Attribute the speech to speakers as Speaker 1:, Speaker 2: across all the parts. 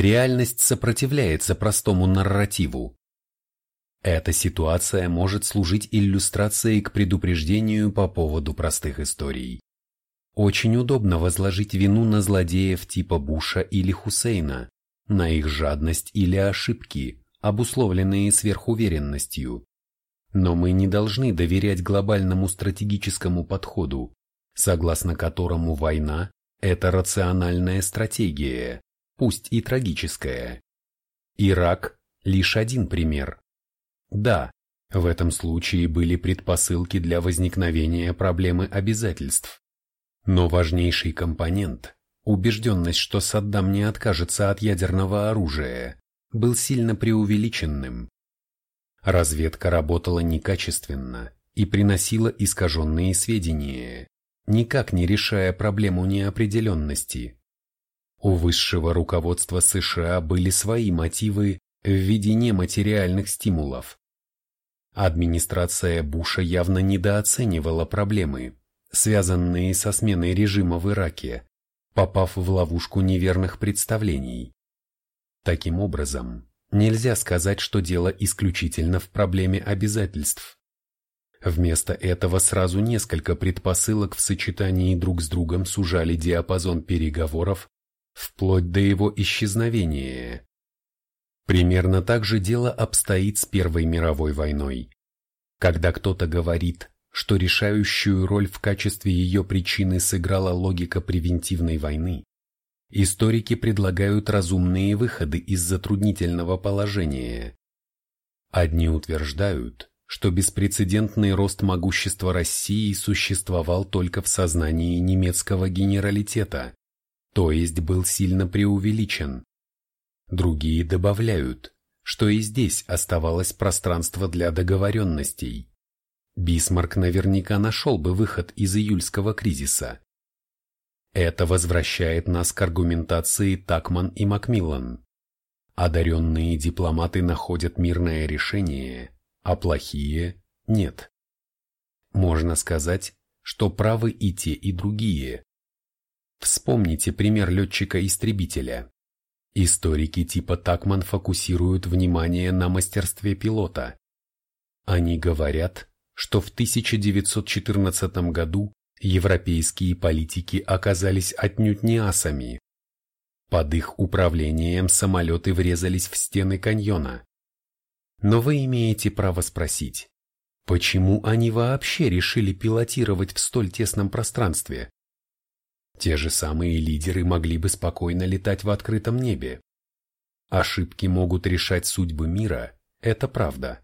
Speaker 1: реальность сопротивляется простому нарративу. Эта ситуация может служить иллюстрацией к предупреждению по поводу простых историй. Очень удобно возложить вину на злодеев типа Буша или Хусейна, на их жадность или ошибки, обусловленные сверхуверенностью. Но мы не должны доверять глобальному стратегическому подходу, согласно которому война – это рациональная стратегия, пусть и трагическая. Ирак – лишь один пример. Да, в этом случае были предпосылки для возникновения проблемы обязательств. Но важнейший компонент – убежденность, что Саддам не откажется от ядерного оружия, был сильно преувеличенным. Разведка работала некачественно и приносила искаженные сведения, никак не решая проблему неопределенности. У высшего руководства США были свои мотивы в виде нематериальных стимулов. Администрация Буша явно недооценивала проблемы, связанные со сменой режима в Ираке, попав в ловушку неверных представлений. Таким образом, нельзя сказать, что дело исключительно в проблеме обязательств. Вместо этого сразу несколько предпосылок в сочетании друг с другом сужали диапазон переговоров вплоть до его исчезновения. Примерно так же дело обстоит с Первой мировой войной. Когда кто-то говорит, что решающую роль в качестве ее причины сыграла логика превентивной войны, историки предлагают разумные выходы из затруднительного положения. Одни утверждают, что беспрецедентный рост могущества России существовал только в сознании немецкого генералитета, то есть был сильно преувеличен. Другие добавляют, что и здесь оставалось пространство для договоренностей. Бисмарк наверняка нашел бы выход из июльского кризиса. Это возвращает нас к аргументации Такман и Макмиллан. Одаренные дипломаты находят мирное решение, а плохие – нет. Можно сказать, что правы и те, и другие. Вспомните пример летчика-истребителя. Историки типа Такман фокусируют внимание на мастерстве пилота. Они говорят, что в 1914 году европейские политики оказались отнюдь не асами. Под их управлением самолеты врезались в стены каньона. Но вы имеете право спросить, почему они вообще решили пилотировать в столь тесном пространстве? Те же самые лидеры могли бы спокойно летать в открытом небе. Ошибки могут решать судьбы мира, это правда.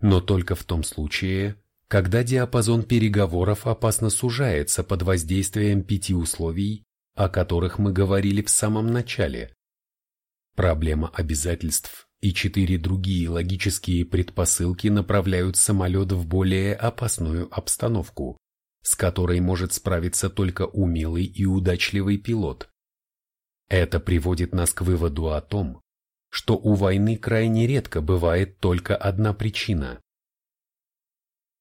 Speaker 1: Но только в том случае, когда диапазон переговоров опасно сужается под воздействием пяти условий, о которых мы говорили в самом начале. Проблема обязательств и четыре другие логические предпосылки направляют самолет в более опасную обстановку с которой может справиться только умелый и удачливый пилот. Это приводит нас к выводу о том, что у войны крайне редко бывает только одна причина.